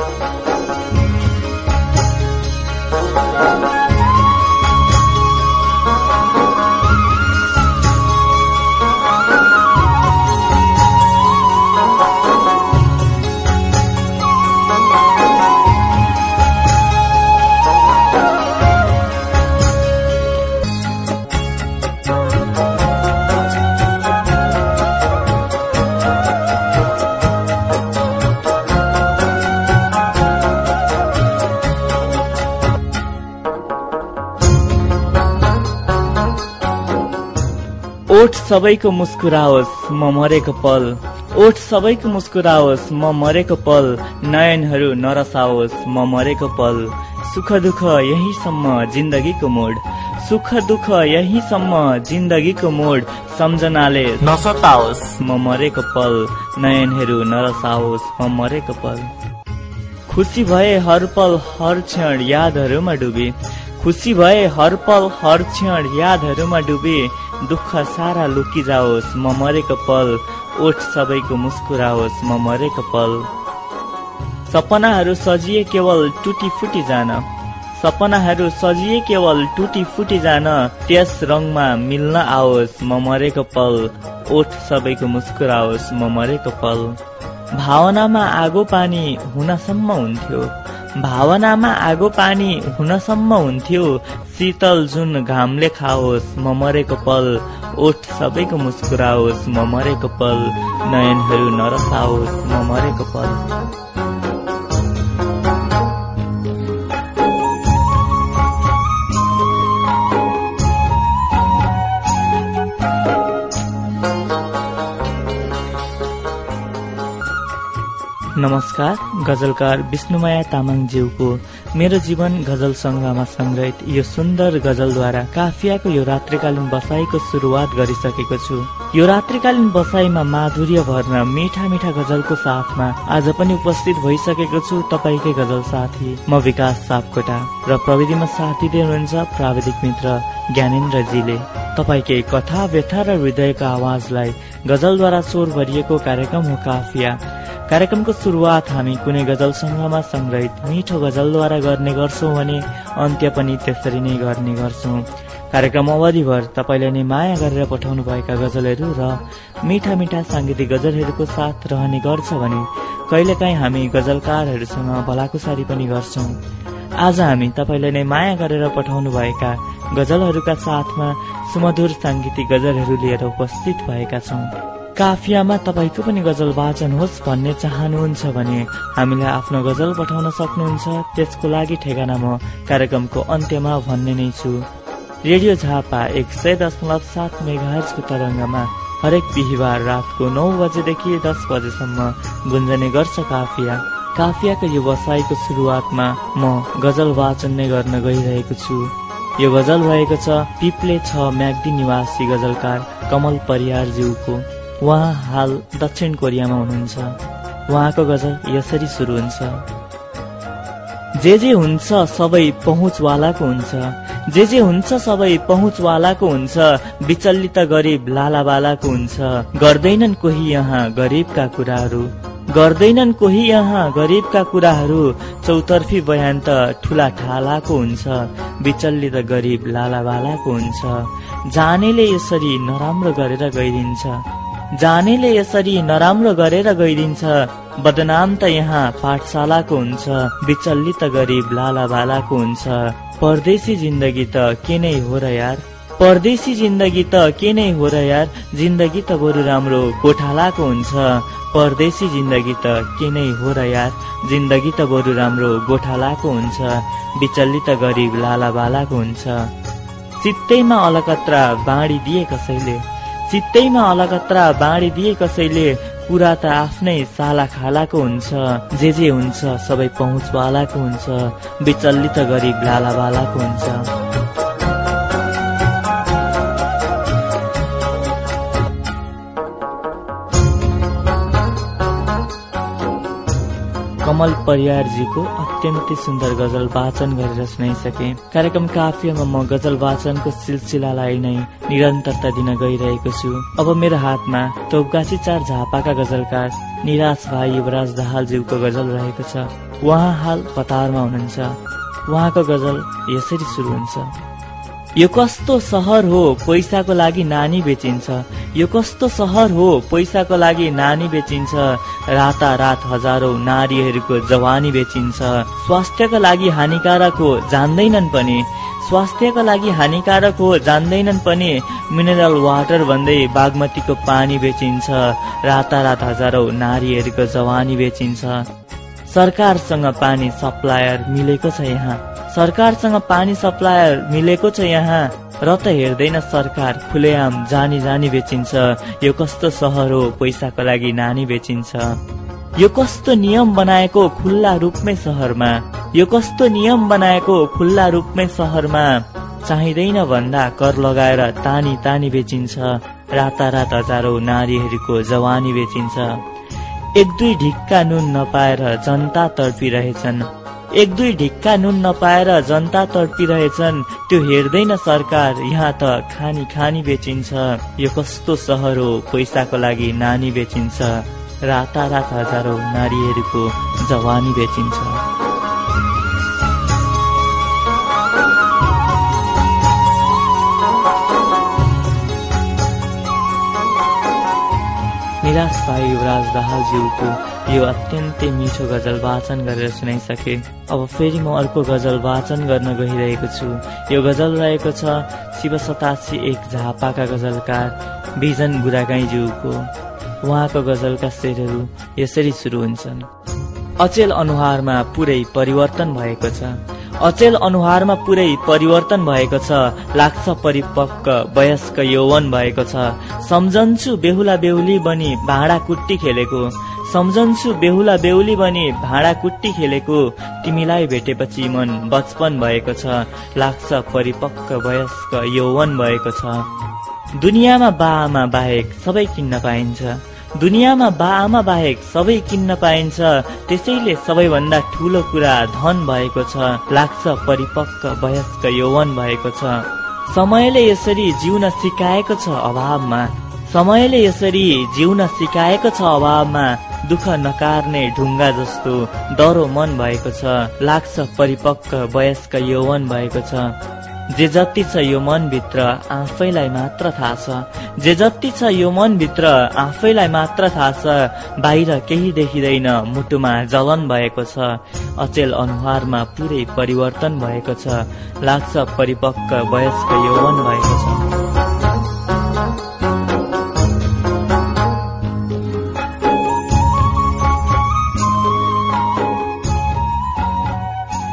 ओठ सबैको मुस्कुराओस् म मरेको पल। ओठ सबैको मुस्कुराओस् म मरेको पल। नयनहरू नरसाओस् म मरेको पल। सुख दुःख यहीसम्म जिन्दगीको मोड। सुख दुःख यहीसम्म जिन्दगीको मोड। सम्झनाले नसताओस् म मरेको पल। नयनहरू नरसाओस् म मरेको पल। खुसी भए हर पल हर क्षण यादहरूमा डुबे। खुसी भए हर पल हर क्षण यादहरूमा डुबे। दुःख सारा लुकी जाओस् म मरेको पल। ओठ सबैको मुस्कुराओस् म मरेको पल। सपनाहरू सजिए केवल टुटी फुटी जान। सपनाहरू सजिए केवल टुटी फुटी जान। त्यस रङमा मिल्न आओस् म मरेको पल। ओठ सबैको मुस्कुराओस् म मरेको पल। भावनामा आगो पानी हुनसम्म हुन्थ्यो। भावनामा आगो पानी हुनसम्म हुन्थ्यो। शीतल जुन घामले खाओस् म मरेको पल। ओठ सबैको मुस्कुराओस् म मरेको पल। नयनहरू नरसाओस् म मरेको पल। नमस्कार गजलकार विष्णुमाया तामाङज्यूको मेरो जीवन गजल सङ्ग्रहमा सङ्ग्रहित यो सुन्दर गजलद्वारा काफियाको यो रात्रिकालीन बसाईको सुरुवात गरिसकेको छु। यो रात्रिकालीन बसाईमा माधुर्य भर्न मिठा मिठा गजलको साथमा आज पनि उपस्थित भइसकेको छु तपाईँकै गजल साथी म विकास सापकोटा र प्रविधिमा साथ दिँदै हुनुहुन्छ प्राविधिक मित्र ज्ञानेन्द्रजीले। तपाईँकै कथा व्यथा र हृदयको आवाजलाई गजलद्वारा स्वर भरिएको कार्यक्रम हो काफिया। कार्यक्रमको सुरुवात हामी कुनै गजल सङ्ग्रहमा सङ्ग्रहित मिठो गजलद्वारा गर्ने गर्छौँ भने अन्त्य पनि त्यसरी नै गर्ने गर्छौँ। कार्यक्रम अवधिभर तपाईँले नै माया गरेर पठाउनु भएका गजलहरू र मिठा मिठा साङ्गीतिक गजलहरूको साथ रहने गर्छ भने कहिलेकाहीँ हामी गजलकारहरूसँग भलाकुसारी पनि गर्छौँ। आज हामी तपाईँले नै माया गरेर पठाउनु भएका गजलहरूका साथमा सुमधुर साङ्गीतिक गजलहरू लिएर उपस्थित भएका छौँ। काफियामा तपाईँको पनि गजल वाचन होस् भन्ने चाहनुहुन्छ भने हामीलाई आफ्नो गजल पठाउन सक्नुहुन्छ। त्यसको लागि ठेगाना म कार्यक्रमको अन्त्यमा भन्ने नै छु। रेडियो झापा एक सय दशमलव सात मेघाजको तरङ्गमा हरेक बिहिबार रातको नौ बजेदेखि दस बजेसम्म गुन्जने गर्छ काफिया। काफियाको यो बसाइको सुरुवातमा म गजल वाचन नै गर्न गइरहेको छु। यो गजल रहेको छ पिप्ले छ म्याग्दी निवासी गजलकार कमल परियारज्यूको। उहाँ हाल दक्षिण कोरियामा हुनुहुन्छ। उहाँको गजल यसरी सुरु हुन्छ। जे जे हुन्छ सबै पहुँचवालाको हुन्छ। जे जे हुन्छ सबै पहुँचवालाको हुन्छ। विचलित गरिब लालावालाको हुन्छ। गर्दैनन् कोही यहाँ गरिबका कुराहरू। गर्दैनन् कोही यहाँ गरिबका कुराहरू। चौतर्फी बयान त ठुला ठालाको हुन्छ। विचलित गरिब लालावालाको हुन्छ। जानेले यसरी नराम्रो गरेर गइदिन्छ। जानेले यसरी नराम्रो गरेर गइदिन्छ। बदनाम त यहाँ पाठशालाको हुन्छ विचलित गरिब लाला बालाको हुन्छ। परदेशी जिन्दगी त के नै हो र यार? परदेशी जिन्दगी त के नै हो र यार? जिन्दगी त बरु राम्रो गोठालाको हुन्छ। परदेशी जिन्दगी त के नै हो र यार? जिन्दगी त बरु राम्रो गोठालाको हुन्छ विचलित गरिब लाला बालाको हुन्छ। चित्तैमा अलकत्रा बाँडी दिए कसैले? चित्तैमा अलगत्रा बाँडिदिए कसैले कुरा त आफ्नै साला खालाको हुन्छ जे जे हुन्छ सबै पहुँचवालाको हुन्छ विचलित गरिब लालावालाको हुन्छ। कमल परियारजीको अत्यन्तै सुन्दर गजल वाचन गरेर सुनाइसके। कार्यक्रम काफियामा म गजल वाचनको सिलसिलालाई नै निरन्तरता दिन गइरहेको छु। अब मेरो हातमा तोपगाछी चार झापाका गजलकार निराश भाइ युवराज दाहालज्यूको गजल रहेको छ। उहाँ हाल कतारमा हुनुहुन्छ। उहाँको गजल यसरी सुरु हुन्छ। यो कस्तो सहर हो पैसाको लागि नानी बेचिन्छ। यो कस्तो सहर हो पैसाको लागि नानी बेचिन्छ। रातारात हजारौं नारीहरूको जवानी बेचिन्छ। स्वास्थ्यको लागि हानिकारक हो जान्दैनन् पनि। स्वास्थ्यको लागि हानिकारक हो जान्दैनन् पनि। मिनरल वाटर भन्दै बागमतीको पानी बेचिन्छ। रातारात हजारौं नारीहरूको जवानी बेचिन्छ। सरकारसँग पानी सप्लायर मिलेको छ यहाँ। सरकारसँग पानी सप्लायर मिलेको छ यहाँ। र त हेर्दैन सरकार खुलेआम जानी जानी बेचिन्छ। यो कस्तो सहर हो पैसाको लागि नानी बेचिन्छ। यो कस्तो नियम बनाएको खुल्ला रूपमै सहरमा। यो कस्तो नियम बनाएको खुल्ला रूपमै सहरमा। चाहिँदैन भन्दा कर लगाएर तानी तानी बेचिन्छ। रातारात हजारौं नारीहरूको जवानी बेचिन्छ। एक दुई ढिक्का नुन नपाएर जनता तडपिरहेछन् एक दुई ढिक्का नुन नपाएर जनता तडपिरहेछन्। त्यो हेर्दैन सरकार यहाँ त खानी खानी बेचिन्छ। यो कस्तो सहर हो पैसाको लागि नानी बेचिन्छ। रातारात हजारौं नारीहरूको जवानी बेचिन्छ। निराश भाइ युवराज दाहालज्यूको यो अत्यन्तै मिठो गजल वाचन गरेर सुनाइसके। अब फेरि म अर्को गजल वाचन गर्न गइरहेको छु। यो गजल रहेको छ शिव सतासी एक झापाका गजलकार बिजन बुढागाईज्यूको उहाँको गजलका शेरहरू यसरी सुरु हुन्छन्। अचेल अनुहारमा पुरै परिवर्तन भएको छ। अचेल अनुहारमा पुरै परिवर्तन भएको छ। लाग्छ परिपक्व वयस्क यौवन भएको छ। सम्झन्छु बेहुला बेहुली बनी भाँडा कुट्टी खेलेको। सम्झन्छु बेहुला बेहुली बनी भाँडा कुट्टी खेलेको। तिमीलाई भेटेपछि मन बचपन भएको छ लाग्छ परिपक्व वयस्क यौवन भएको छ। दुनियाँमा बाआमा बाहेक सबै किन्न पाइन्छ। दुनियाँमा बा आमा बाहेक सबै किन्न पाइन्छ। त्यसैले सबैभन्दा ठुलो कुरा धन भएको छ लाग्छ परिपक्व वयस्क यौवन भएको छ। समयले यसरी जिउन सिकाएको छ अभावमा। समयले यसरी जिउन सिकाएको छ अभावमा। दुःख नकार्ने ढुङ्गा जस्तो डरो मन भएको छ लाग्छ परिपक्व वयस्क यौवन भएको छ। जे जति छ यो मनभित्र आफैलाई मात्र थाहा छ। जे जति छ यो मनभित्र आफैलाई मात्र थाहा छ बाहिर केही देखिँदैन मुटुमा जलन भएको छ। अचेल अनुहारमा पुरै परिवर्तन भएको छ। लाग्छ परिपक्व वयस्क यौवन भएको छ।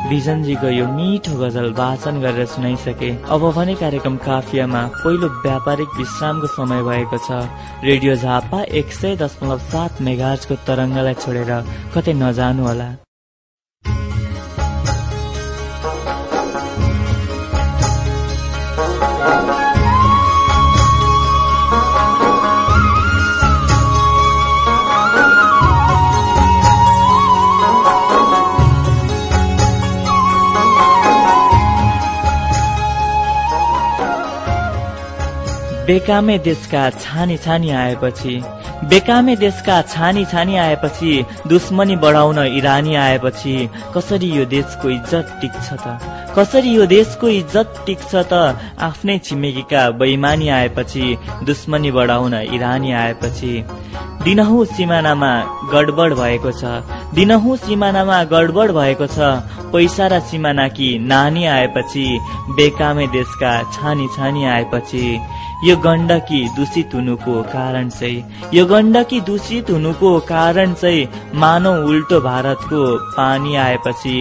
बिजनजीको यो मिठो गजल वाचन गरेर सुनाइसके। अब भने कार्यक्रम काफियामा पहिलो व्यापारिक विश्रामको समय भएको छ। रेडियो झापा एक सय दशमलव सात मेगाजको तरङ्गलाई छोडेर कतै नजानु बेकामे देशका छानी छानी आएपछि बेकामे देशका छानी छानी आएपछि दुश्मनी बढाउन इरानी आएपछि कसरी यो देशको इज्जत टिक्छ त? कसरी यो देशको इज्जत टिक्छ त? आफ्नै छिमेकीका बैमानी आएपछि दुश्मनी बढाउन इरानी आएपछि दिनहुँ सिमानामा गडबड भएको छ दिनहुँ सिमानामा गडबड भएको छ। पैसा र सिमाना कि नानी आएपछि बेकामे देशका छानी छानी आएपछि यो गण्डकी दूषित हुनुको कारण चाहिँ यो गण्डकी दूषित हुनुको कारण चाहिँ मानव उल्टो भारतको पानी आएपछि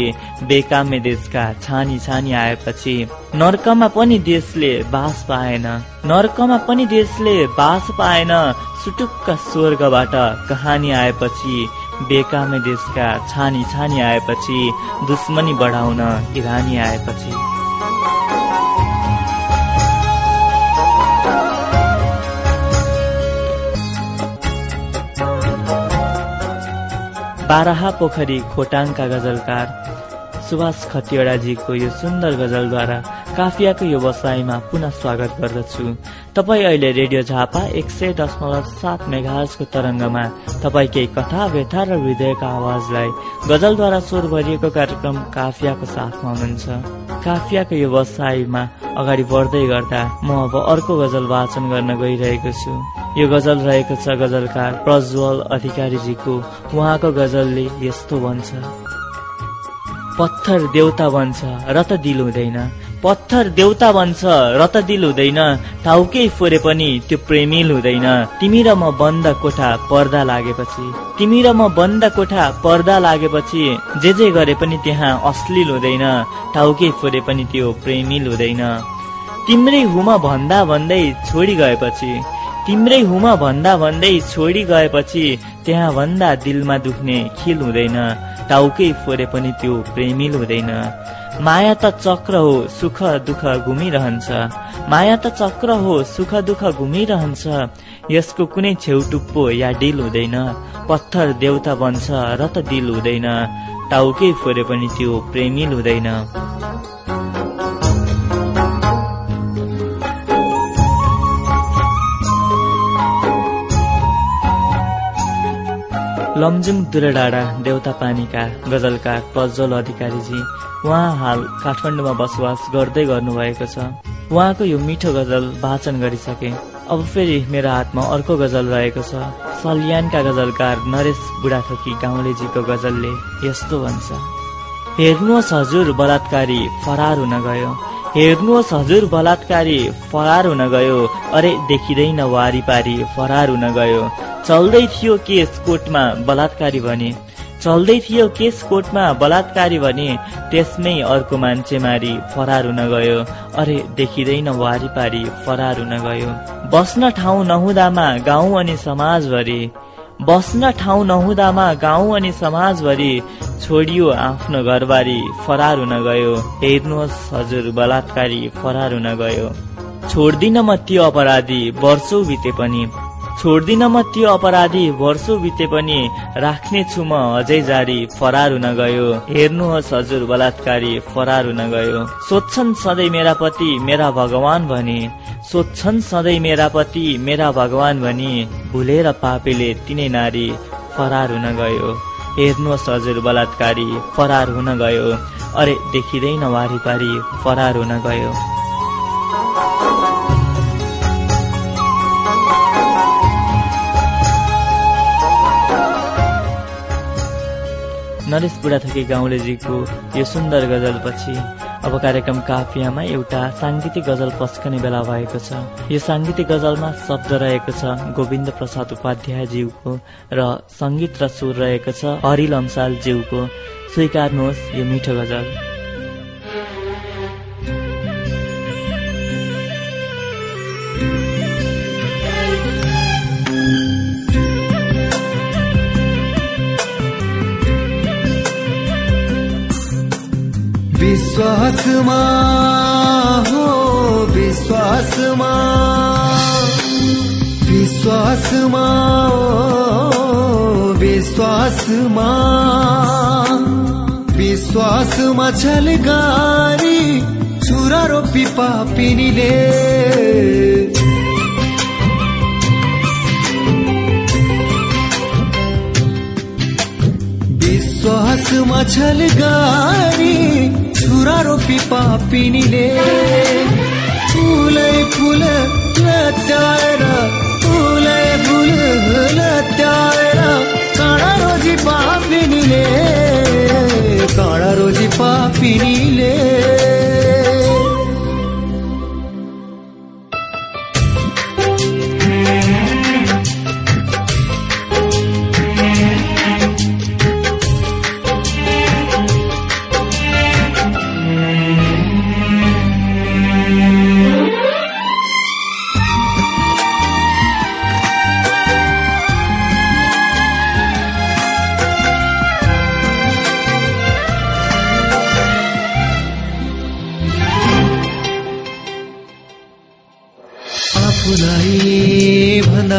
बेकामे देशका छानी छानी आएपछि नर्कमा पनि देशले बास पाएन नर्कमा पनि देशले बास पाएन सुटुक्क स्वर्गबाट कहानी आएपछि बेकामे देशका छानी छानी आएपछि दुश्मनी बढाउन इरानी आएपछि। बाराहा पोखरी खोटाङका गजलकार सुभाष खतिवड़ाजीको यो सुन्दर गजलद्वारा काफियाको यो बसाइमा पुनः स्वागत गर्दछु। तपाईँ अहिले रेडियो झापा एक सय दशमलव सात मेघाजको तरङ्गमा तपाईँ केही कथा व्यथा र हृदयका आवाजलाई गजलद्वारा स्वर भरिएको कार्यक्रम काफियाको साथमा हुनुहुन्छ। काफियाको यो बसाइमा अगाडि बढ्दै गर्दा म अब अर्को गजल वाचन गर्न गइरहेको छु। यो गजल रहेको छ गजलकार प्रज्वल अधिकारीजीको। उहाँको गजलले यस्तो भन्छ। पत्थर देउता बन्छ र दिल हुँदैन। पत्थर देउता बन्छ र दिल हुँदैन। टाउकै फोरे पनि त्यो प्रेमिल हुँदैन। तिमी र म बन्द कोठा पर्दा लागेपछि तिमी र म बन्द कोठा पर्दा लागेपछि जे जे गरे पनि त्यहाँ अश्लील हुँदैन। टाउकै फोरे पनि त्यो प्रेमिल हुँदैन। तिम्रै हुमा भन्दा भन्दै छोडी गएपछि तिम्रै हुमा भन्दा भन्दै छोडी गएपछि त्यहाँ भन्दा दिलमा दुख्ने खिल हुँदैन। टाउकै फोरे पनि त्यो प्रेमिल हुँदैन। माया त चक्र हो सुख दुःख घुमिरहन्छ। माया त चक्र हो सुख दुःख घुमिरहन्छ। यसको कुनै छेउटुप्पो या डिल हुँदैन। पत्थर देउता बन्छ र त दिल हुँदैन। टाउकै फोरे पनि त्यो प्रेमिल हुँदैन। लमजुङ दुरेडाँडा देउता पानीका गजलकार प्रज्वल अधिकारीजी उहाँ हाल काठमाडौँमा बसोबास गर्दै गर्नुभएको छ। उहाँको यो मिठो गजल वाचन गरिसके अब फेरि मेरो हातमा अर्को गजल रहेको छ। सल्यानका गजलकार नरेश बुढाथोकी गाउँलेजीको गजलले यस्तो भन्छ। हेर्नुहोस् हजुर बलात्कारी फरार हुन गयो। हेर्नुहोस् हजुर बलात्कारी फरार हुन गयो। अरे देखिँदैन वारिपारी फरार हुन गयो। चल्दै थियो केस कोर्टमा बलात्कारी भने। चल्दै थियो केस कोर्टमा बलात्कारी भने त्यसमै अर्को मान्छे मारी फरार हुन गयो। अरे देखिँदैन वारिपारी फरार हुन गयो। बस्न ठाउँ नहुँदामा गाउँ अनि समाजभरि। बस्न ठाउँ नहुँदामा गाउँ अनि समाजभरि छोडियो आफ्नो घरबारी फरार हुन गयो। हेर्नुहोस् हजुर बलात्कारी फरार हुन गयो। छोड्दिन म त्यो अपराधी वर्षौ बिते पनि। छोड्दिन म त्यो अपराधी वर्षौ बिते पनि राख्ने छु म अझै जारी फरार हुन गयो। हेर्नुहोस् हजुर बलात्कारी फरार हुन गयो। सोध्छन् सधैँ मेरा पति मेरा भगवान भने। सोध्छन् सधैँ मेरा पति मेरा भगवान भनी। भुलेर पापीले तिनै नारी फरार हुन गयो। हेर्नुहोस् हजुर बलात्कारी फरार हुन गयो। अरे देखिँदैन वारिपारी फरार हुन गयो। नरेश बुढाथकी गाउँलेजीको यो सुन्दर गजलपछि अब कार्यक्रम काफियामा एउटा साङ्गीतिक गजल पस्कने बेला भएको छ। यो साङ्गीतिक गजलमा शब्द रहेको छ गोविन्द प्रसाद उपाध्यायज्यूको र सङ्गीत र सुर रहेको छ हरिल ज्यूको स्वीकार्नुहोस् यो मिठो गजल। विश्वासमा हो विश्वासमा। विश्वासमा विश्वासमा। विश्वासमा छलगारी छुरा रोपी पापिनीले विश्वासमा छलगारी छुरा रोपी पापिनीले फुलै फुल लत्याएर फुलै फुल लत्याएर काँडा रोजी पापिनीले काँडा रोजी पापिनीले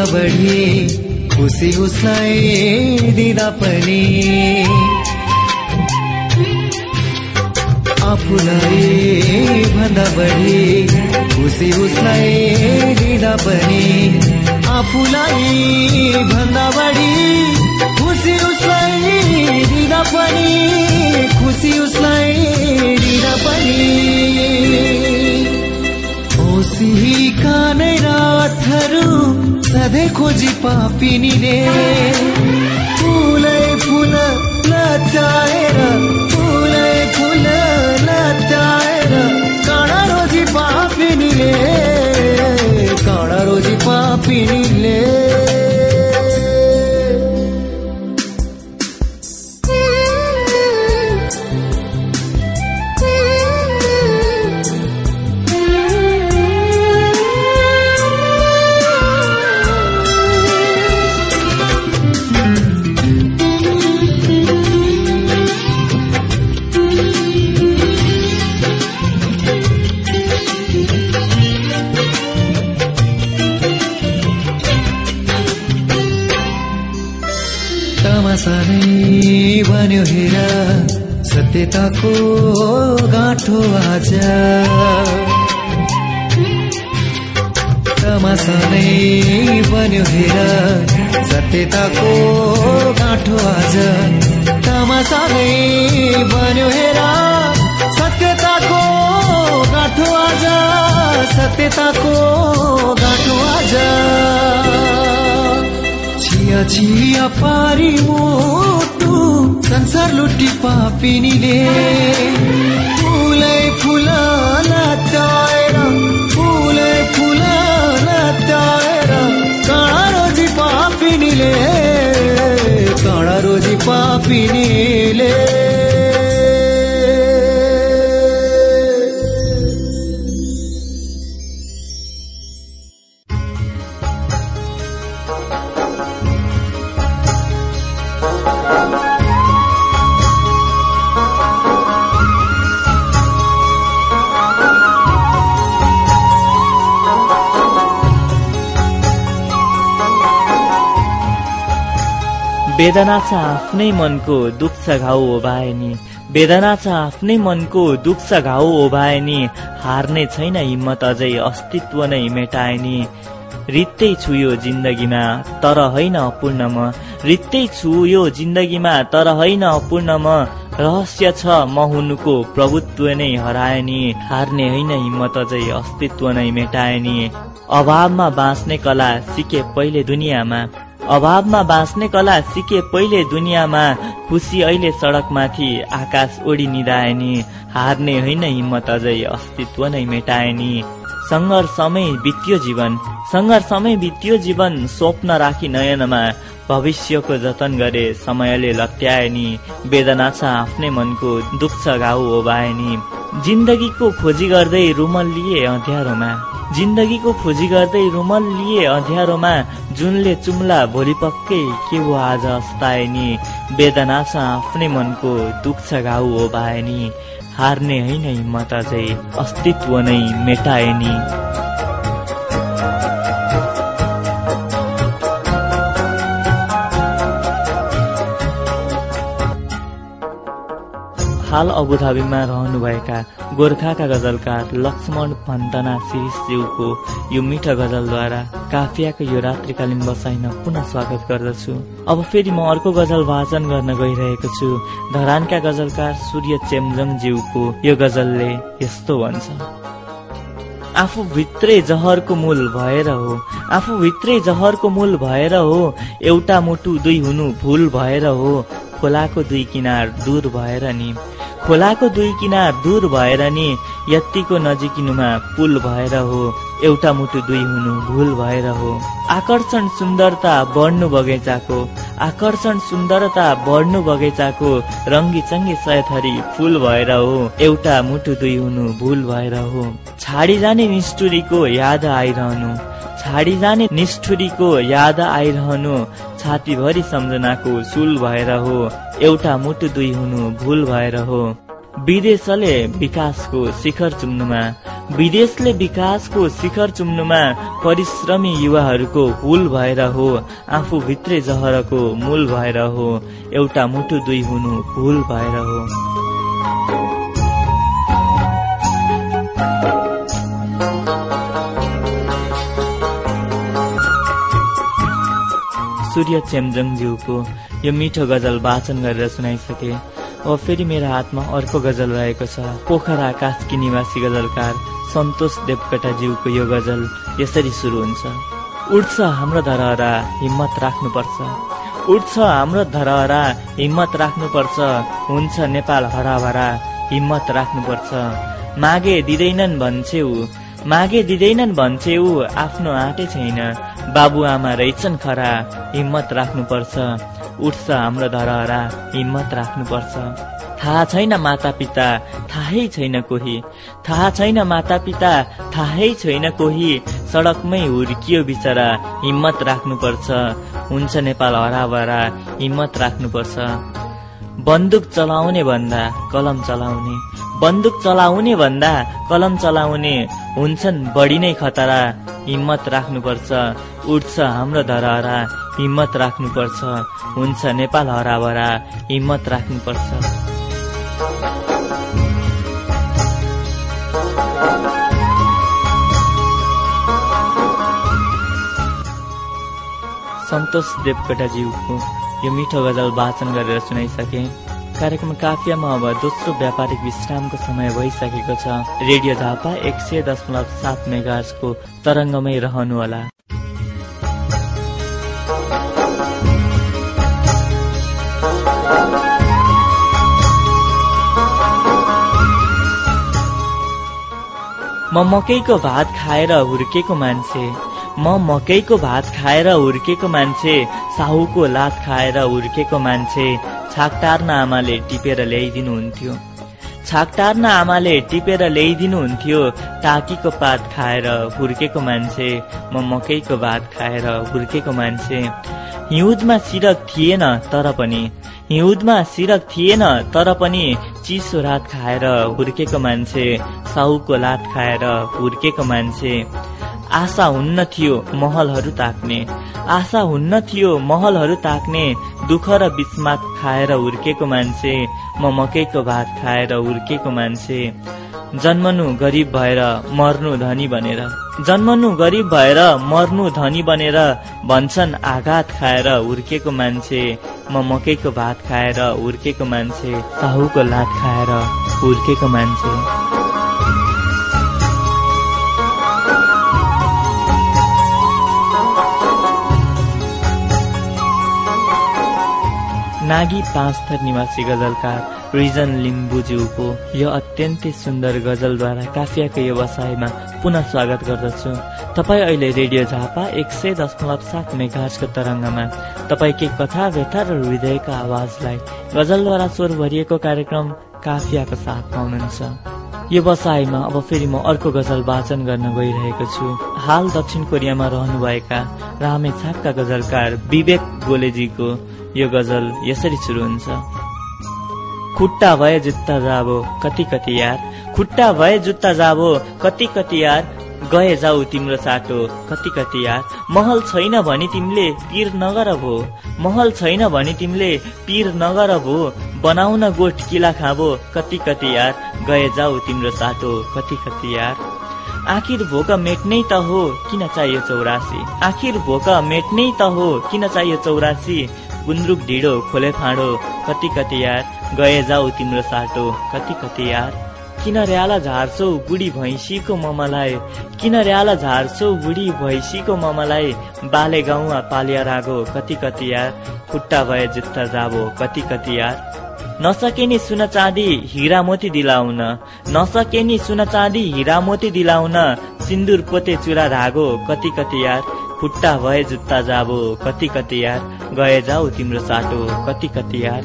बढिए खुसी उसलाई दिँदा पनि। आफूलाई भन्दा बढी खुसी उसलाई दिँदा पनि। आफूलाई भन्दा बढी खुसी उसलाई दिँदा पनि। खुसी उसलाई दिँदा पनि। ओसी कानै रातहरू सधैँ खोजी पापिनीले। फुलै फुल लचाएर फुलै फुल लचाएर काँडा रोजी पापिनीले काँडा रोजी पापिनीले। तमासा नै बन्यो हेर सत्यताको गाँठो आज। तमासा नै बन्यो हेर सत्यताको गाँठो आज। तमासा नै बन्यो हेर सत्यताको गाँठो आज। सत्यताको गाँठो आज। छिया छिया पारी मोटु संसार लुटी पापिनीले। फुलै फुल लटाएर फुलै फुल लटाएर काँडा रोजी पापिनीले काँडा रोजी वेदना छ आफ्नै मनको दुख छ घाउ ओभाए नि वेदना छ आफ्नै मनको दुख छ घाउ ओभाए नि हार्ने छैन हिम्मत अझै अस्तित्व नै मेटाए नि रित्तै छु यो जिन्दगीमा तर होइन अपूर्ण म। रित्तै छु यो जिन्दगीमा तर होइन अपूर्ण म। रहस्य छ म हुनुको प्रभुत्व नै हराए नि हार्ने होइन हिम्मत अझै अस्तित्व नै मेटाए नि अभावमा बाँच्ने कला सिके पहिले दुनियाँमा। अभावमा बाँच्ने कला सिके पहिले दुनियाँमा खुसी अहिले सडकमाथि आकाश ओढी निधाए नि हार्ने होइन हिम्मत अझै अस्तित्व नै मेटाए नि सङ्घर्षमै बित्यो जीवन। सङ्घर्षमै बित्यो जीवन स्वप्न राखी नयनमा। भविष्यको जतन गरे समयले लत्याए नि। वेदना छ आफ्नै मनको दुख छ घाउ ओभाए नि। जिन्दगीको खोजी गर्दै रुमल लिए अँध्यारोमा। जिन्दगीको खोजी गर्दै रुमल लिए अँध्यारोमा। जुनले चुम्ला भोलि पक्कै के हो आज अस्ताए नि। वेदना छ आफ्नै मनको दुख छ घाउ ओभाए नि। हार्ने होइन हिम्मत अझै अस्तित्व नै मेटाए नि। हाल अबुधाबीमा रहनुभएका गोर्खाका गजलकार लक्ष्मण शिरिषज्यूको यो मिठा गजलद्वारा काफियाको यो रात्रिकालीन बसाइन पुनः स्वागत गर्दछु। अब फेरि म अर्को गजल वाचन गर्न गइरहेको छु। धरानका गजलकार सूर्य चेम्जङज्यूको यो गजलले यस्तो भन्छ। आफू भित्रै जहरको मूल भएर हो। आफू भित्रै जहरको मूल भएर हो। एउटा मुटु दुई हुनु भूल भएर हो। खोलाको दुई किनार दूर भएर नि खोलाको दुई किनार दूर भएर नि यत्तिको नजिकिनुमा पुल भएर हो एउटा मुटु दुई हुनु भूल भएर हो। आकर्षण सुन्दरता बढ्नु बगैँचाको आकर्षण सुन्दरता बढ्नु बगैँचाको रङ्गी चङ्गी सयथरी फुल भएर हो एउटा मुटु दुई हुनु भूल भएर हो। छाडी जाने निष्ठुरीको याद आइरहनु छाडी जाने निष्ठुरीको याद आइरहनु छातीभरि सम्झनाको सुल भएर हो एउटा मुटु दुई हुनु भूल भएर हो। विदेशले विकासको शिखर चुम्नुमा विदेशले विकासको शिखर चुम्नुमा परिश्रमी युवाहरूको हुल भएर हो आफू भित्रै जहरको मूल भएर हो एउटा मुटु दुई हुनु भुल भएर हो। सूर्य चेमजङज्यूको यो मिठो गजल वाचन गरेर सुनाइसके। अब फेरि मेरो हातमा अर्को गजल रहेको छ। पोखरा कास्की निवासी गजलकार सन्तोष देवकटाज्यूको यो गजल यसरी सुरु हुन्छ। उठ्छ हाम्रो धरहरा हिम्मत राख्नुपर्छ। उठ्छ हाम्रो धरहरा हिम्मत राख्नुपर्छ। हुन्छ नेपाल हराभरा हिम्मत राख्नुपर्छ। मागे दिँदैनन् भन्छे ऊ मागे दिँदैनन् भन्छे ऊ आफ्नो आँटे छैन। बाबुआमा रहेछन् खरा हिम्मत राख्नुपर्छ। उठ्छ हाम्रो धरहरा हिम्मत राख्नुपर्छ। थाहा छैन माता पिता थाहै छैन कोही। थाहा छैन माता पिता थाहै छैन कोही। सडकमै हुर्कियो बिचरा हिम्मत राख्नुपर्छ। हुन्छ नेपाल हराभरा हिम्मत राख्नुपर्छ। बन्दुक चलाउने भन्दा कलम चलाउने। बन्दुक चलाउने भन्दा कलम चलाउने हुन्छन् बढी नै खतरा। हिम्मत राख्नुपर्छ। उठ्छ हाम्रो धरहरा। हिम्मत राख्नुपर्छ। हुन्छ नेपाल हराभरा। हिम्मत राख्नुपर्छ। सन्तोष देवकोटाज्यूको यो मिठो गजल वाचन गरेर सुनाइसके। कार्यक्रम काफियामा अब दोस्रो व्यापारिक विश्रामको समय भइसकेको छ। रेडियो झापा एक सय दशमलव सात मेगाजको तरङ्गमै रहनुहोला। म मकैको भात खाएर हुर्केको मान्छे। म मकैको भात खाएर हुर्केको मान्छे। साहुको लात खाएर हुर्केको मान्छे। छाक टार्न आमाले टिपेर ल्याइदिनुहुन्थ्यो। छाक टार्न आमाले टिपेर ल्याइदिनुहुन्थ्यो टाकीको पात खाएर हुर्केको मान्छे म मकैको भात खाएर हुर्केको मान्छे। हिउँदमा सिरक थिएन तर पनि। हिउँदमा सिरक थिएन तर पनि चिसो रात खाएर हुर्केको मान्छे साहुको लात खाएर हुर्केको मान्छे। आशा हुन्न थियो महलहरू ताक्ने। आशा हुन्न थियो महलहरू ताक्ने। दुःख र बिस्मात खाएर हुर्केको मान्छे। म मकैको भात खाएर हुर्केको मान्छे। जन्मनु गरिब भएर मर्नु धनी बनेर। जन्मनु गरिब भएर मर्नु धनी बनेर भन्छन् आघात खाएर हुर्केको मान्छे। म मकैको भात खाएर हुर्केको मान्छे। साहुको लात खाएर हुर्केको मान्छे। नागी पाँच थर निवासी गजलकार रिजन लिम्बुज्यूको यो अत्यन्तै सुन्दर गजलद्वारा काफियाको व्यवसायमा पुनः स्वागत गर्दछु। तपाईँ अहिले रेडियो झापा एक सय दशमलव सात मेघाजको तरङ्गमा। तपाईँकै कथा व्यथा र हृदयका आवाजलाई गजलद्वारा स्वर भरिएको कार्यक्रम काफियाको साथमा हुनुहुन्छ यो बसाइमा अब फेरि म अर्को गजल वाचन गर्न गइरहेको छु। हाल दक्षिण कोरियामा रहनुभएका रामे छापका गजलकार विवेक गोलेजीको यो गजल यसरी सुरु हुन्छ। खुट्टा भए जुत्ता जाबो कति कति यार। खुट्टा भए जुत्ता जाबो कति कति यार। गए जाऊ तिम्रो साटो कति कति यार। महल छैन भने तिमीले पिर नगर भो। महल छैन भने तिमीले पिर नगर भो। बनाउन गोठ किला खाबो कति कति यार। गए जाऊ तिम्रो साटो कति कति यार। आखिर भोक मेट्नै त हो किन चाहियो चौरासी? आखिर भोक मेट्नै त हो किन चाहियो चौरासी? गुन्द्रुक ढिडो खोले फाँडो कति कति यार गए जाऊ तिम्रो साटो कति कति यार। किन र्याला झार्छौ बुढी भैँसीको ममलाई किन र्याला झार्छौ बुढी भैँसीको ममलाई बाले गाउँमा पालिया रागो कति कति यार खुट्टा भए जुत्ता जाबो कति कति यार। नसके नि सुन चाँदी हिरा मोती दिलाउन। नसके नि सुन चाँदी हिरा मोती दिलाउन। सिन्दुर पोते चुरा धागो कति कति यार। खुट्टा भए जुत्ता जाबो। कति कति यार? गए जाऊ तिम्रो साटो। कति कति यार?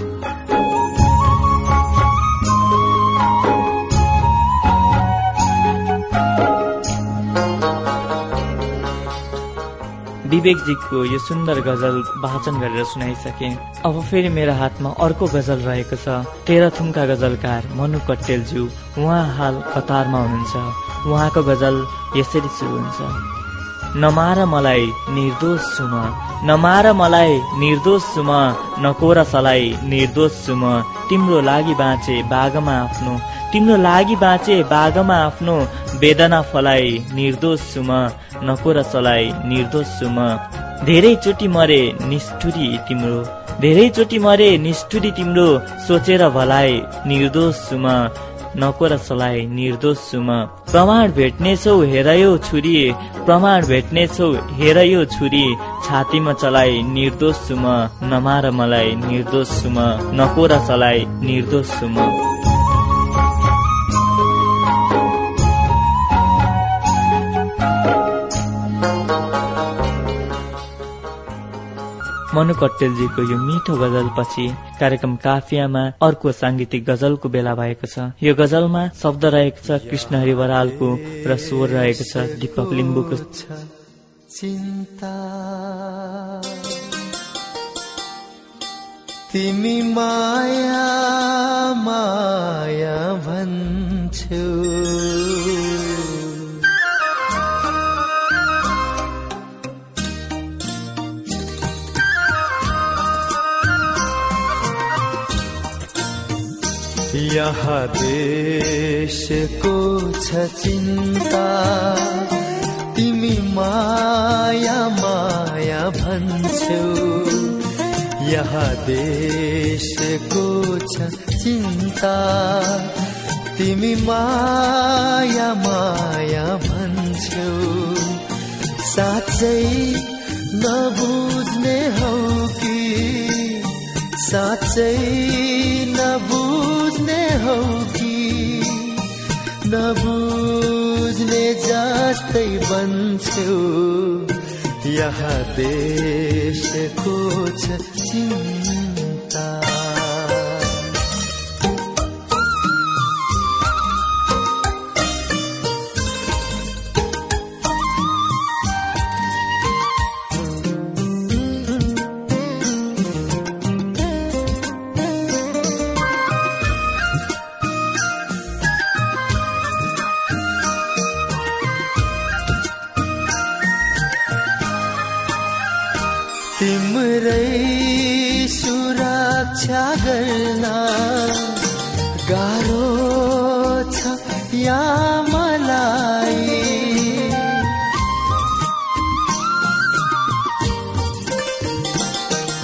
विवेकजीको यो सुन्दर गजल वाचन गरेर सुनाइसके। अब फेरि मेरो हातमा अर्को गजल रहेको छ। तेह्रथुमका गजलकार मनु कटेलज्यू। उहाँ हाल कतारमा हुनुहुन्छ। उहाँको गजल यसरी सुरु हुन्छ। नमार मलाई निर्दोष छु म नमार मलाई निर्दोष छु म नकोर सलाई निर्दोष छु म तिम्रो लागि बाँचे बागमा आफ्नो तिम्रो लागि बाँचे बागमा आफ्नो। वेदना फलाई निर्दोष छु म नकोर चलाई निर्दोष छु म चोटि मरे निष्ठुरी तिम्रो धेरै चोटि मरे निष्ठुरी तिम्रो। सोचेर भलाइ निर्दोष छु म नकोर चलाइ निर्दोष छु म प्रमाण भेट्नेछौ हेर यो छुरी। प्रमाण भेट्नेछौ हेर यो छुरी। छातीमा चलाइ निर्दोष छु म नमार मलाई निर्दोष छु म नकोर चलाइ निर्दोष छु म मनु कट्टेलजीको यो मिठो गजलपछि कार्यक्रम काफियामा अर्को साङ्गीतिक गजलको बेला भएको छ। यो गजलमा शब्द रहेको छ कृष्ण हरि बरालको र स्वर रहेको छ दीपक लिम्बुको। चिन्ता। तिमी माया माया भन्छु। यहाँ देशको छ चिन्ता। तिमी माया माया भन्छौ। यहाँ देशको छ चिन्ता। तिमी माया माया भन्छौ। साँच्चै नबुझ्ने हौ कि? साँच्चै नबुझ्ने हौ कि नबुझ्ने जस्तै बन्छौ यहाँ देशको छ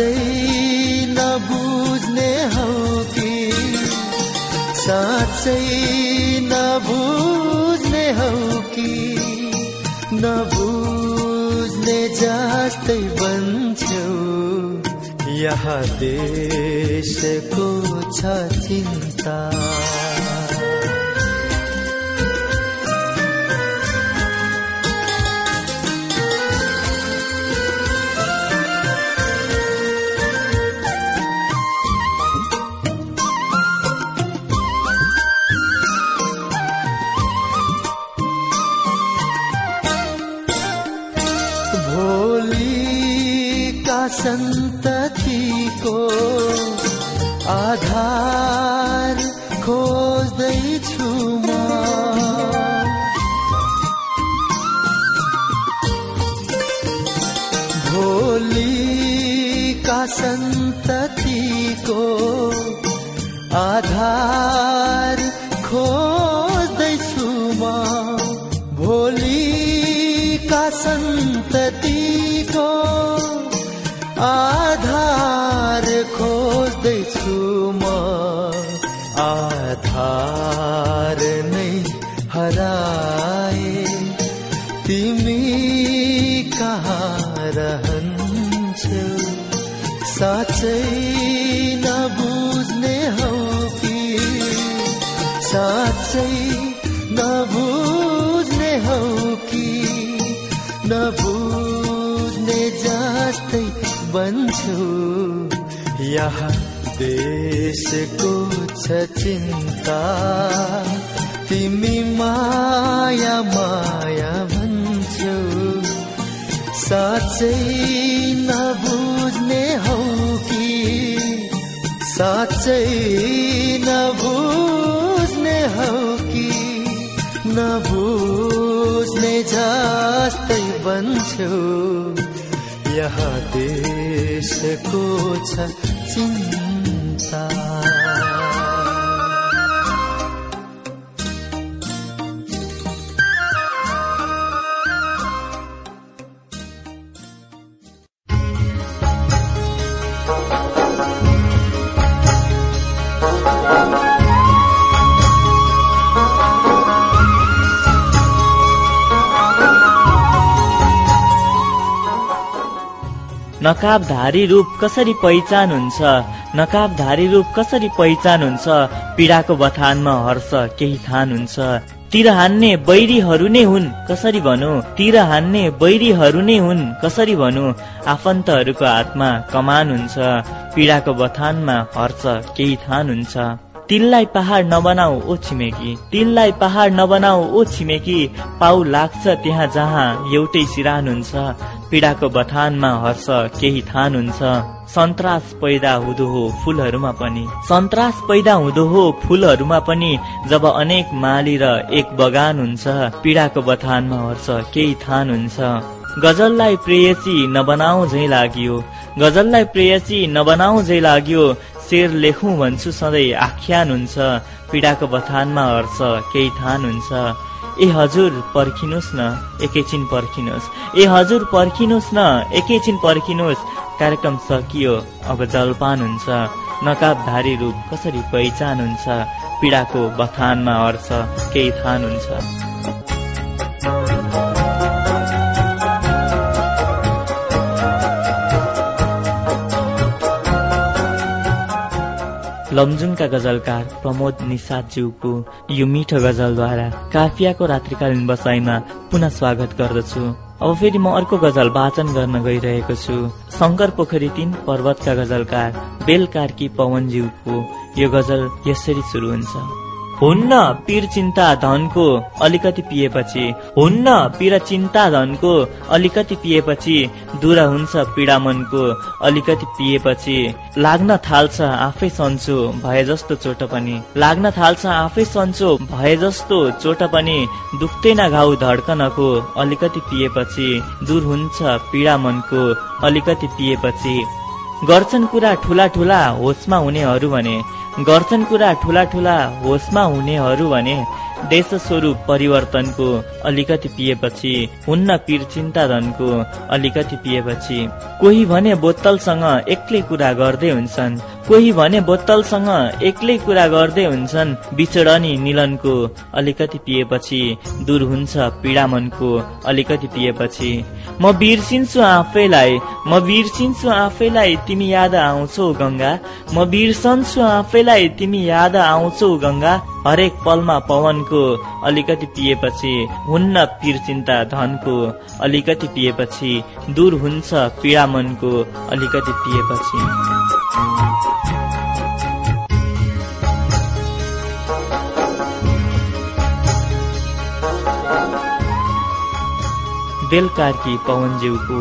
साँच्चै नबुझ्ने हौ कि? साँच्चै नबुझ्ने हौ कि? नबुझ्ने जस्तै बन्छौ। यहाँ देशको छ चिन्ता। आधा देशको छ चिन्ता तिमी माया माया भन्छौ। साँच्चै नबुझ्ने हौ कि? साँच्चै नबुझ्ने हौ कि? नबुझ्ने जस्तै बन्छौ यहाँ देशको छ चिन्ता। pasar. नकाबधारी रूप कसरी पहिचान हुन्छ? नकाबधारी रूप कसरी पहिचान हुन्छ? पीडाको बथानमा हर्ष केही थान हुन्छ। तिर हान्ने बैरीहरू नै हुन् कसरी भनौँ? तिर हान्ने बैरीहरू नै हुन् कसरी भनौँ? आफन्तहरूको हातमा कमान हुन्छ। पीडाको बथानमा हर्ष केही थान हुन्छ। तिललाई पहाड नबनाऊ ओ छिमेकी। तिललाई पहाड नबनाऊ ओ छिमेकी। पाउ लाग्छ त्यहाँ जहाँ एउटै सिरान हुन्छ। पीडाको बथानमा हर्ष केही थान हुन्छ। सन्तास पैदा हुँदो हो फुलहरूमा पनि। सन्तास पैदा हुँदो हो फुलहरूमा पनि जब अनेक माली र एक बगान हुन्छ पीडाको बथानमा हर्ष केही थान हुन्छ। गजललाई प्रेयसी नबनाऊ झै लाग्यो। गजललाई प्रेयसी नबनाऊ झै लाग्यो। शेर लेखौँ भन्छु सधैँ आख्यान हुन्छ पीडाको बथानमा हर्ष केही थान हुन्छ। ए हजुर पर्खिनुहोस् न एकैछिन पर्खिनुहोस्। ए हजुर पर्खिनुहोस् न एकैछिन पर्खिनुहोस्। कार्यक्रम सकियो अब जलपान हुन्छ। नकाबधारी रूप कसरी पहिचान हुन्छ? पीडाको बथानमा हर्ष केही थान हुन्छ। लमजुङका गजलकार प्रमोद निषादज्यूको यो मिठो गजलद्वारा काफियाको रात्रिकालीन बसाइमा पुनः स्वागत गर्दछु। अब फेरि म अर्को गजल वाचन गर्न गइरहेको छु। शङ्कर पोखरी तीन पर्वतका गजलकार बेलकार्की पवनज्यूको यो गजल यसरी सुरु हुन्छ। हुन्न पीर चिन्ता धनको अलिकति पिएपछि हुन्न पीर चिन्ता धनको अलिकति पिएपछि दूर हुन्छ पीडा मनको अलिकति पिएपछि। लाग्न थाल्छ आफै सन्चो भए जस्तो चोट पनि। लाग्न थाल्छ आफै सन्चो भए जस्तो चोट पनि। दुख्दैन घाउ धड्कनको अलिकति पिएपछि दूर हुन्छ पीडा मनको अलिकति पिएपछि। गर्छन् कुरा ठुला ठुला होसमा हुनेहरू भने गर्छन् कुरा ठुला ठुला होसमा हुनेहरू भने देश स्वरूप परिवर्तनको अलिकति पिएपछि हुन्न पीर चिन्ता धनको अलिकति पिएपछि। कोही भने बोतलसँग एक्लै कुरा गर्दै हुन्छन् कोही भने बोतलसँग एक्लै कुरा गर्दै हुन्छन् बिछडनी निलनको अलिकति पिएपछि दूर हुन्छ पीडा मनको अलिकति पिएपछि। म बिर्सिन्छु आफैलाई म बिर्सिन्छु आफैलाई तिमी याद आउँछौ गङ्गा। म बिर्सन्छु आफैलाई तिमी याद आउँछौ गङ्गा। हरेक पलमा पवनको अलिकति पिएपछि हुन्न पिर चिन्ता धनको अलिकति पिएपछि दूर हुन्छ पीडा मनको अलिकति पिएपछि। बेलकार्की पवनज्यूको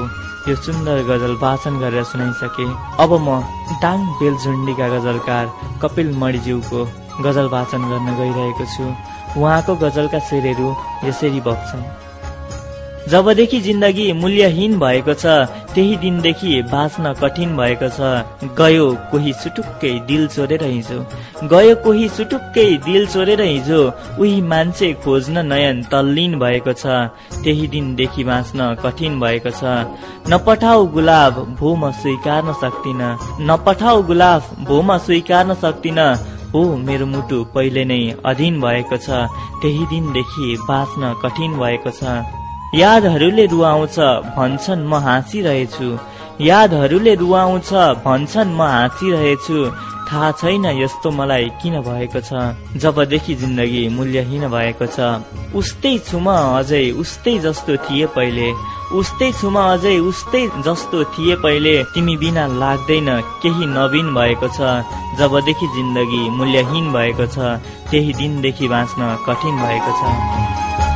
यो सुन्दर गजल वाचन गरेर सुनाइसके। अब म दाङ बेलझुन्डीका गजलकार कपिल मणिज्यूको गजल वाचन गर्न गइरहेको छु। उहाँको गजलका शेरहरू यसरी बग्छन्। जबदेखि जिन्दगी मूल्यहीन भएको छ त्यही दिनदेखि बाँच्न कठिन भएको छ। गयो कोही सुटुक्कै दिल चोरेर हिजो गयो कोही सुटुक्कै दिल चोरेर हिजो उही मान्छे खोज्न नयन तल्लीन भएको छ। त्यही दिनदेखि बाँच्न कठिन भएको छ। नपठाऊ गुलाब भो म स्वीकार्न सक्दिन नपठाऊ गुलाब भो म स्वीकार्न सक्दिन हो मेरो मुटु पहिले नै अधीन भएको छ। त्यही दिनदेखि बाँच्न कठिन भएको छ। यादहरूले रुवाउँछ भन्छन् म हाँसिरहेछु। यादहरूले रुवाउँछ भन्छन् म हाँसिरहेछु। थाहा छैन यस्तो मलाई किन भएको छ। जबदेखि जिन्दगी मूल्यहीन भएको छ। उस्तै छु म अझै उस्तै जस्तो थिए पहिले। उस्तै छु म अझै उस्तै जस्तो थिए पहिले। तिमी बिना लाग्दैन केही नवीन भएको छ। जबदेखि जिन्दगी मूल्यहीन भएको छ त्यही दिनदेखि बाँच्न कठिन भएको छ।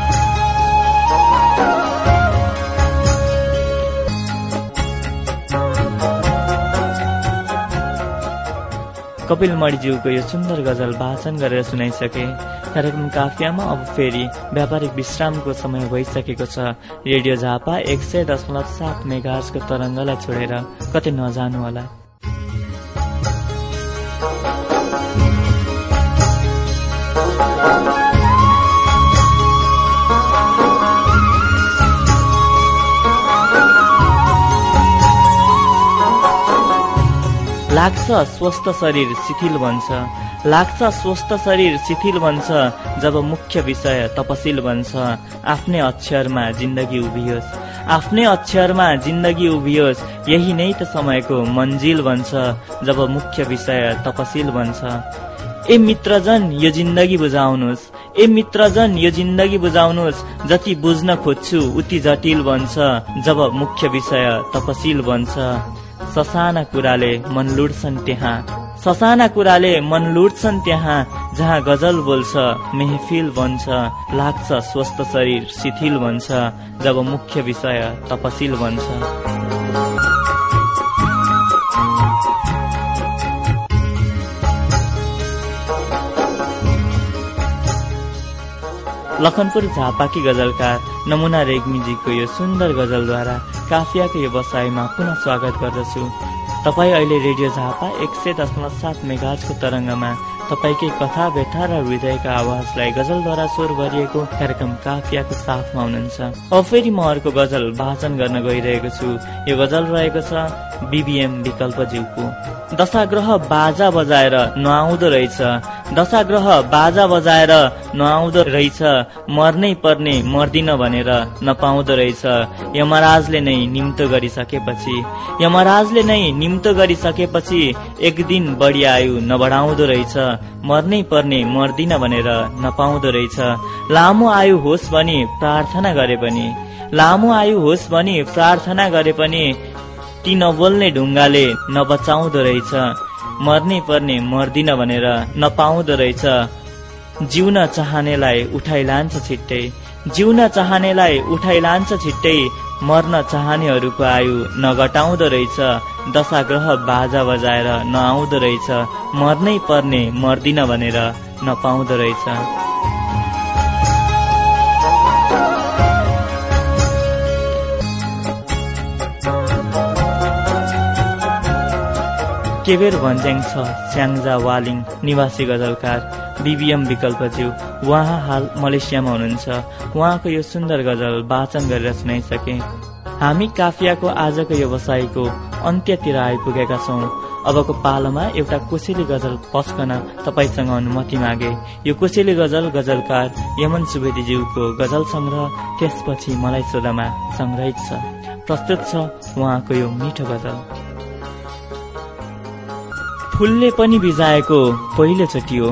कपिल मणिज्यूको यो सुन्दर गजल वाचन गरेर सुनाइसके। कार्यक्रम काफियामा अब फेरि व्यापारिक विश्रामको समय भइसकेको छ। रेडियो झापा एक सय दशमलव सात मेगाजको तरङ्गलाई छोडेर कतै नजानु लाग्छ स्वस्थ शरीर शिथिल बन्छ लाग्छ स्वस्थ शरीर शिथिल बन्छ जब मुख्य विषय तपसिल बन्छ आफ्नै अक्षरमा जिन्दगी उभियोस्। आफ्नै अक्षरमा जिन्दगी उभियोस् यही नै त समयको मन्जिल बन्छ जब मुख्य विषय तपसिल बन्छ ए मित्रजन यो जिन्दगी बुझाउनुहोस्। ए मित्रजन यो जिन्दगी बुझाउनुहोस्। जति बुझ्न खोज्छु उति जटिल बन्छ जब मुख्य विषय तपसिल बन्छ ससाना कुराले मन लुट्छन् त्यहाँ। ससाना कुराले मन लुट्छन् त्यहाँ जहाँ गजल बोल्छ मेहफिल बन्छ लाग्छ स्वस्थ शरीर शिथिल बन्छ जब मुख्य विषय तपसिल बन्छ। लखनपुर झापाकी गजलकार नमुना रेग्मीजीको यो सुन्दर गजलद्वारा काफियाको यो बसाइमा पुनः स्वागत गर्दछु। तपाईँ अहिले रेडियो झापा एक सय दशमलव सात मेगाजको तरङ्गमा तपाईँकै कथा व्यथा र हृदयका आवाजलाई गजलद्वारा स्वर भरिएको कार्यक्रम काफियाको साथमा हुनुहुन्छ। अब फेरि म अर्को गजल वाचन गर्न गइरहेको छु। यो गजल रहेको छ बिबिएम विकल्पज्यूको। दशाग्रह बाजा बजाएर नुहाउँदो रहेछ। दशाग्रह बाजा बजाएर नुहाउँदो रहेछ। मर्नै पर्ने मर्दिन भनेर नपाउँदो रहेछ। यमराजले नै निम्तो गरिसकेपछि यमराजले नै निम्तो गरिसकेपछि एक दिन बढी आयु नबढाउँदो रहेछ। मर्नै पर्ने मर्दिन भनेर नपाउँदो रहेछ। लामो आयु होस् भने प्रार्थना गरे पनि लामो आयु होस् भने प्रार्थना गरे पनि ती नबोल्ने ढुङ्गाले नबचाउँदो रहेछ। मर्नै पर्ने मर्दिन भनेर नपाउँदो रहेछ। जिउन चाहनेलाई उठाइ लान्छ छिट्टै। जिउन चाहनेलाई उठाइ लान्छ छिट्टै मर्न चाहनेहरूको आयु नघटाउँदो रहेछ। दशाग्रह बाजा बजाएर नआउँदो रहेछ। मर्नै पर्ने मर्दिन भनेर नपाउँदो रहेछ। केबेर भन्ज्याङ छ? स्याङ्जा वालिङ निवासी गजलकार बिबिएम विकल्पज्यू। उहाँ हाल मलेसियामा हुनुहुन्छ। उहाँको यो सुन्दर गजल वाचन गरेर सुनाइसके। हामी काफियाको आजको व्यवसायको अन्त्यतिर आइपुगेका छौँ। अबको पालोमा एउटा कोसेली गजल पस्कन तपाईँसँग अनुमति मागे। यो कोसेली गजल गजलकार यमन सुवेदीज्यूको गजल सङ्ग्रह त्यसपछि मलाई सोधामा सङ्ग्रहित छ। प्रस्तुत छ उहाँको यो मिठो गजल। फुलले पनि बिजाएको पहिलोचोटि हो।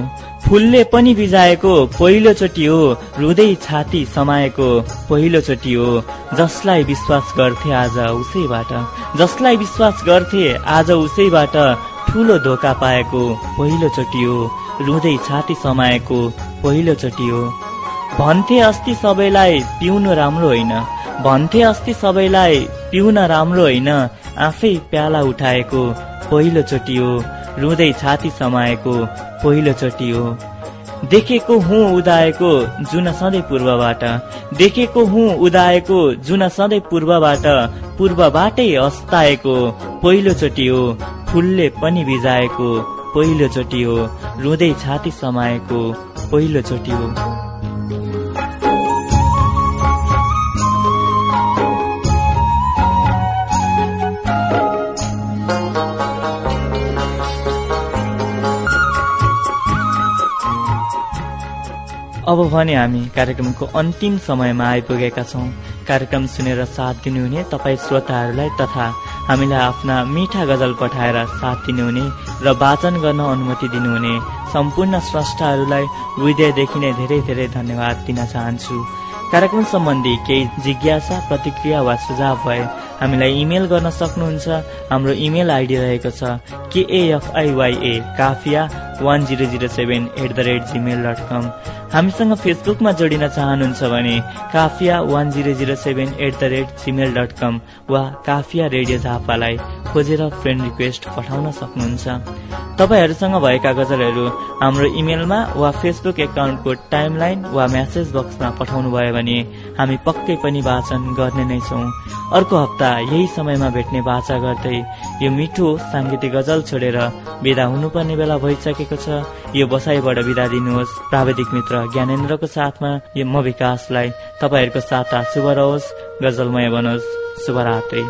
फुलले पनि बिजाएको पहिलोचोटि हो। रुदै छाती समाएको पहिलोचोटि हो। जसलाई विश्वास गर्थे आज उसैबाट। जसलाई विश्वास गर्थे आज उसैबाट ठुलो धोका पाएको पहिलोचोटि हो। रुँदै छाती समाएको पहिलोचोटि हो। भन्थे अस्ति सबैलाई पिउनु राम्रो होइन। भन्थे अस्ति सबैलाई पिउन राम्रो होइन। आफै प्याला उठाएको पहिलोचोटि हो। रुँदै छाती समाएको पहिलो चोटि हो। देखेको हुँ उदाएको जुन सधैँ पूर्वबाट। देखेको हुँ उदाएको जुन सधैँ पूर्वबाट। पूर्वबाटै अस्ताएको पहिलो चोटि हो। फुलले पनि भिजाएको पहिलो चोटि हो। रुँदै छाती समाएको पहिलो चोटि हो। अब भने हामी कार्यक्रमको अन्तिम समयमा आइपुगेका छौँ। कार्यक्रम सुनेर साथ दिनुहुने तपाईँ श्रोताहरूलाई तथा हामीलाई आफ्ना मिठा गजल पठाएर साथ दिनुहुने र वाचन गर्न अनुमति दिनुहुने सम्पूर्ण स्रष्टाहरूलाई हृदयदेखि नै धेरै धेरै धन्यवाद दिन चाहन्छु। कार्यक्रम सम्बन्धी केही जिज्ञासा प्रतिक्रिया वा सुझाव भए हामीलाई इमेल गर्न सक्नुहुन्छ। हाम्रो इमेल आइडी रहेको छ KFIYA Kafiya one zero zero seven at the rate Gmail dot com हामीसँग फेसबुकमा जोडिन चाहनुहुन्छ भने Kafiya one zero zero seven at the rate Gmail dot com वा काफिया रेडियो झापालाई खोजेर फ्रेन्ड रिक्वेस्ट पठाउन सक्नुहुन्छ। तपाईँहरूसँग भएका गजलहरू हाम्रो इमेलमा वा फेसबुक एकाउन्टको टाइमलाइन वा म्यासेज बक्समा पठाउनु भयो भने हामी पक्कै पनि वाचन गर्ने नै छौँ। अर्को हप्ता यही समयमा भेट्ने बाचा गर्दै यो मिठो साङ्गीतिक गजल छोडेर विदा हुनुपर्ने बेला भइसकेको छ। यो बसाइबाट विदा दिनुहोस्। प्राविधिक मित्र ज्ञानेन्द्रको साथमा यो म विकासलाई तपाईँहरूको साता शुभ रहोस् गजलमय बनोस्। शुभरात्री।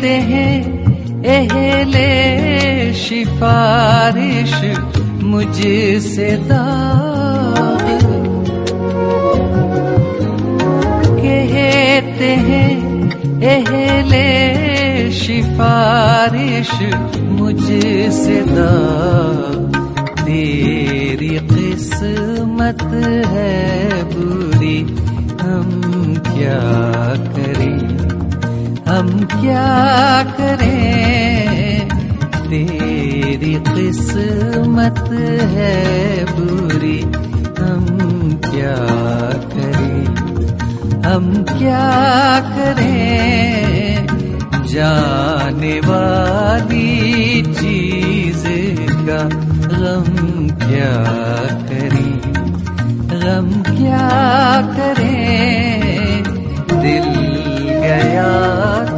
कहते हैं, एहले सिफारिश मुझसे दाग। कहते हैं, एहले सिफारिश मुझसे दाग। तेरी किस्मत है बुरी, हम क्या क्या करें? तेरी किस्मत है बुरी, हम क्या करें? हम क्या करें? जाने वाली चीज़ का गम क्या करें? गम क्या करें? दिल गया